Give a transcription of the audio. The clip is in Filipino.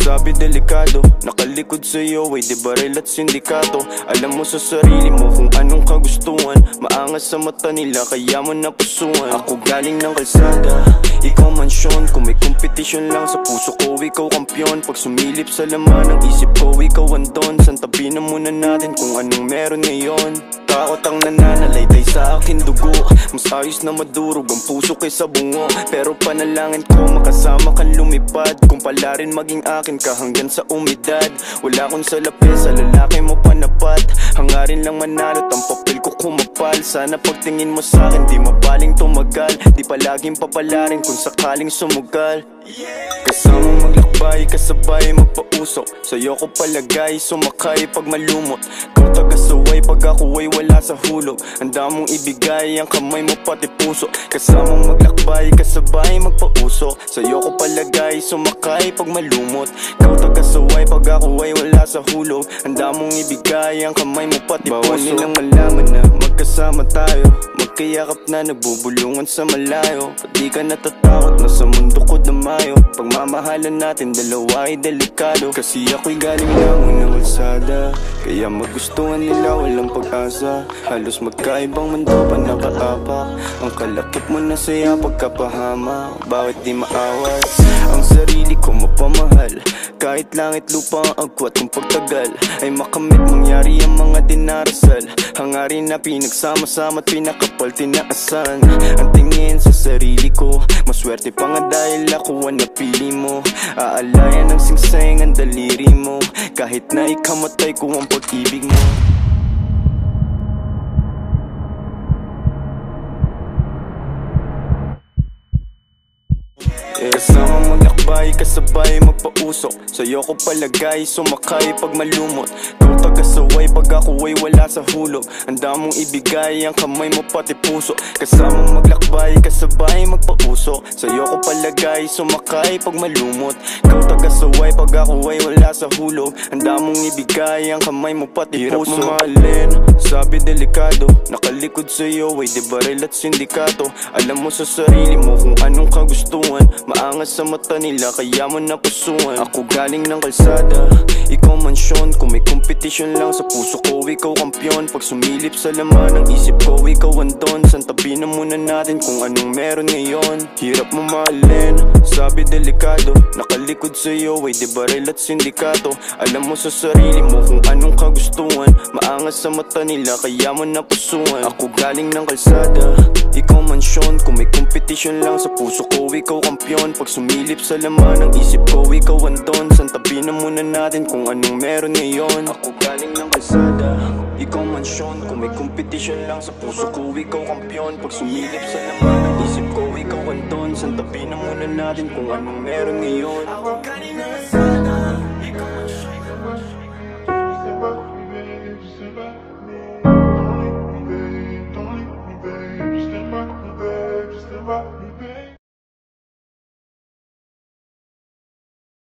Hirap mamahalin, sabi delikado Nakalikod sa'yo ay di baril at sindikato. Alam mo sa sarili mo kung anong kagustuhan Maangas sa mata nila kaya mo napusuan Ako galing ng kalsada, ikaw mansyon Kung may kompetisyon lang sa puso ko, ikaw kampyon Pag sumilip sa laman ng isip ko, ikaw andon. Santabi na muna natin kung anong meron ngayon Takot ang nananalaytay sa akin dugo. Mas ayos na madurog ang puso kaysa bungo. Pero panalangin ko makasama kang lumipad. Kung pala rin maging akin ka hanggang sa umidad. Wala akong salapi sa lalaki mo panapat. Hangarin lang manalo ang papel ko kumapal. Sana pagtingin mo sa akin di mabaling tumagal. Di palaging papalarin kung sakaling sumugal. Kasama maglakbay, kasabay magpausok Sa'yo ko palagay, sumakay pag malumot. Kau taga-saway pag ako ay wala sa hulog Handa mong ibigay ang kamay mo pati puso. Kasama maglakbay, kasabay magpausok Sa'yo ko palagay, sumakay pag malumot. Kau taga-saway pag ako ay wala sa hulog Handa mong ibigay ang kamay mo pati puso. Bawal nilang malaman na magkasama tayo. Magkayakap na nagbubulungan sa malayo. Pag di ka natatakot na sa mundo ko damayo Pagmamahalan natin dalawa ay delikado. Kasi ako'y galing lang ng kalsada Kaya magustuhan nila walang pag-asa. Halos magkaibang mundo pa nakaapak Ang kalakip mo na saya pagkapahama? Bakit di maawat Ang sarili ko mapamahal. Kahit langit lupa ang agwat kung pagtagal. Ay makamit mangyari ang mga dinarasal. Hangarin na pinagsama-sama at pinakapal tinaasan. Ang tingin sa sarili ko Maswerte pa nga dahil ako ang napili mo. Aalayan ng singseng ang daliri mo. Kahit na ikamatay ko ang pag-ibig mo kasabay magpausok Sa'yo ko palagay, sumakay pag malumot. Kau taga-saway pag ako ay wala sa hulog Handa mong ibigay ang kamay mo pati puso. Kasama maglakbay, kasabay magpausok Sa'yo ko palagay, sumakay pag malumot. Kau taga-saway pag ako ay wala sa hulog Handa mong ibigay ang kamay mo pati Hirap puso. Hirap mamahalin, sabi delikado Nakalikod sa'yo ay di baril at sindikato. Alam mo sa sarili mo kung anong kagustuhan. Maangas sa mata nila kaya mo napusuan Ako galing ng kalsada, ikaw mansyon Kung may kompetisyon lang sa puso ko, ikaw kampyon Pag sumilip sa laman ng isip ko, ikaw andon Santabi na muna natin kung anong meron ngayon? Hirap mo mahalin, sabi delikado. Nakalikod sa'yo ay di baril at sindikato. Alam mo sa sarili mo kung anong kagustuhan Maangas sa mata nila kaya mo napusuan Ako galing ng kalsada, ikaw mansyon Kung may kompetisyon lang sa puso ko, ikaw kampyon Pag sumilip sa laman ng isip ko, ikaw andon Santabi na muna natin kung anong meron ngayon. Ako galing ng kalsada, ikaw mansyon Kung may kompetisyon lang sa puso ko, ikaw kampyon Pag sumilip sa laman ng isip ko, ikaw andon Santabi na muna natin kung anong meron ngayon